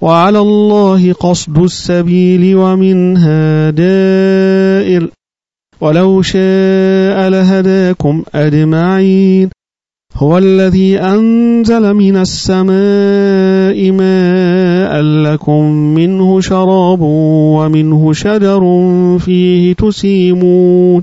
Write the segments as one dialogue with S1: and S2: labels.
S1: وعلى الله قصد السبيل ومنها دائر. ولو شاء لهداكم أجمعين. هو الذي أنزل من السماء ماء لكم منه شراب ومنه شجر فيه تسيمون.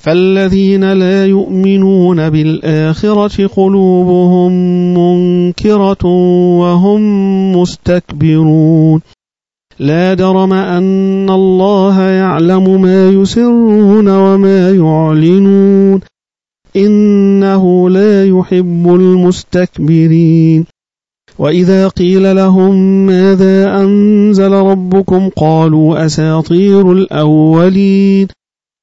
S1: فالذين لا يؤمنون بالآخرة قلوبهم منكرة وهم مستكبرون لا جرم أن الله يعلم ما يسرون وما يعلنون إنه لا يحب المستكبرين وإذا قيل لهم ماذا أنزل ربكم قالوا أساطير الأولين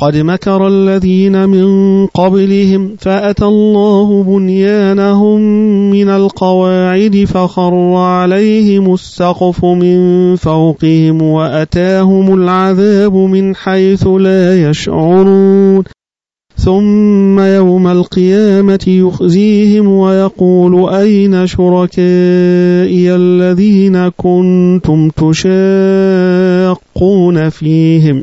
S1: قد مكر الذين من قبلهم فأتى الله بنيانهم من القواعد فخر عليهم السقف من فوقهم وأتاهم العذاب من حيث لا يشعرون. ثم يوم القيامة يخزيهم ويقول أين شركائي الذين كنتم تشاقون فيهم؟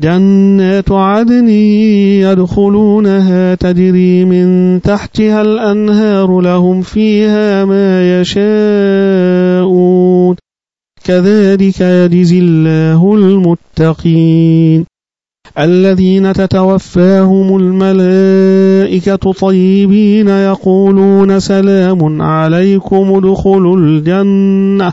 S1: جنات عدن يدخلونها تجري من تحتها الأنهار لهم فيها ما يشاءون. كذلك يجزي الله المتقين. الذين تتوفاهم الملائكة طيبين يقولون سلام عليكم ادخلوا الجنة.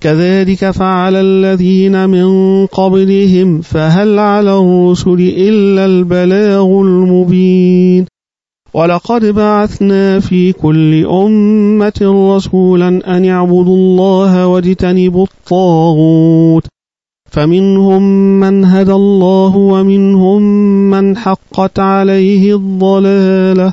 S1: كذلك فعل الذين من قبلهم فهل على الرسل إلا البلاغ المبين. ولقد بعثنا في كل أمة رسولا أن يعبدوا الله واجتنبوا الطاغوت. فمنهم من هدى الله ومنهم من حقت عليه الضلاله.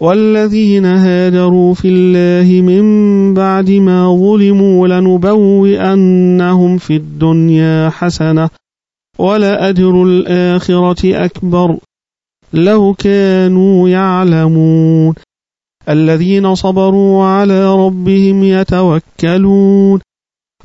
S1: والذين هاجروا في الله من بعد ما ظلموا لنبوئنهم في الدنيا حسنة ولأجر الآخرة أكبر. لو كانوا يعلمون. الذين صبروا على ربهم يتوكلون.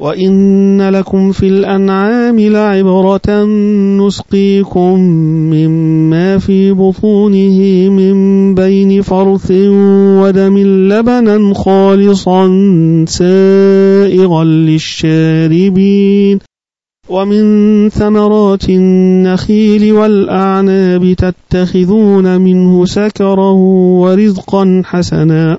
S1: وإن لكم في الأنعام لعبرة نسقيكم مما في بطونه من بين فرث ودم لبنا خالصا سائغا للشاربين ومن ثمرات النخيل والأعناب تتخذون منه سكرا ورزقا حسنا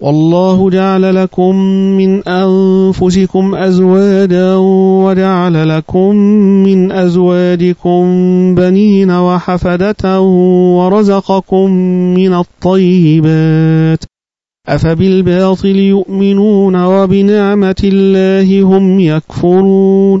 S1: والله جعل لكم من أنفسكم أزواجا وجعل لكم من أزواجكم بنين وحفدة ورزقكم من الطيبات أفبالباطل يؤمنون وبنعمة الله هم يكفرون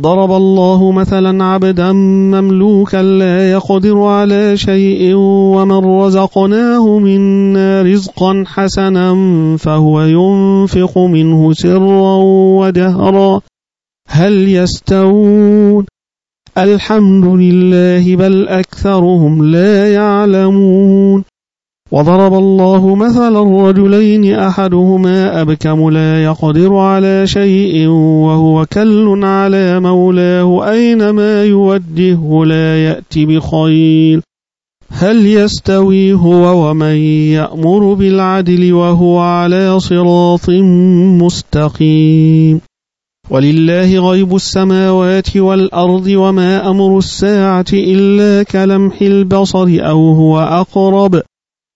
S1: ضرب الله مثلا عبدا مملوكا لا يقدر على شيء ومن رزقناه منا رزقا حسنا فهو ينفق منه سرا ودهرا. هل يستوون؟ الحمد لله بل أكثرهم لا يعلمون. وضرب الله مثلا رجلين أحدهما أبكم لا يقدر على شيء وهو كل على مولاه أينما يوجهه لا يأتي بخير. هل يستوي هو ومن يأمر بالعدل وهو على صراط مستقيم؟ ولله غيب السماوات والأرض وما أمر الساعة إلا كلمح البصر أو هو أقرب.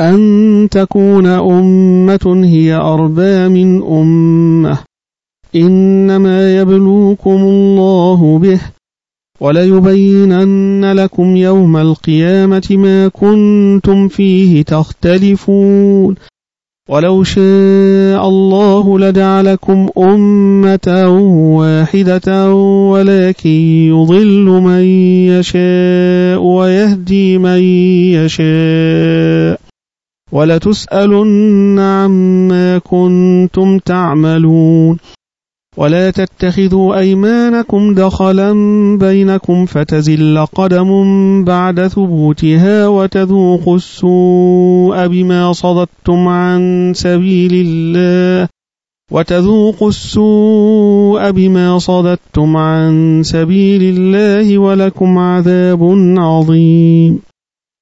S1: أن تكون أمة هي أربى من أمة. إنما يبلوكم الله به وليبينن لكم يوم القيامة ما كنتم فيه تختلفون. ولو شاء الله لجعلكم أمة واحدة ولكن يضل من يشاء ويهدي من يشاء. ولتسألن عما كنتم تعملون. ولا تتخذوا أيمانكم دخلا بينكم فتزل قدم بعد ثبوتها وتذوقوا السوء بما صددتم عن سبيل الله. وتذوقوا السوء بما صددتم عن سبيل الله ولكم عذاب عظيم.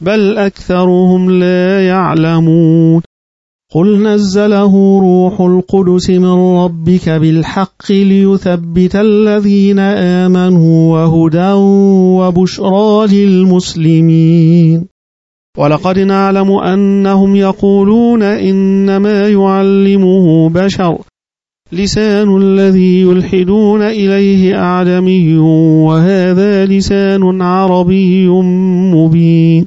S1: بل أكثرهم لا يعلمون. قل نزله روح القدس من ربك بالحق ليثبت الذين آمنوا وهدى وبشرى للمسلمين. ولقد نعلم أنهم يقولون إنما يعلمه بشر. لسان الذي يلحدون إليه أعجمي وهذا لسان عربي مبين.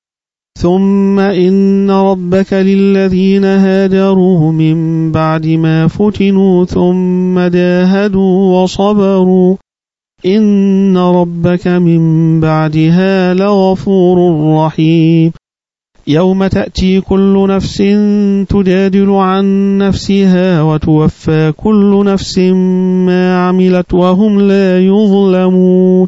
S1: ثم إن ربك للذين هاجروا من بعد ما فتنوا ثم جاهدوا وصبروا إن ربك من بعدها لغفور رحيم يوم تأتي كل نفس تجادل عن نفسها وتوفى كل نفس ما عملت وهم لا يظلمون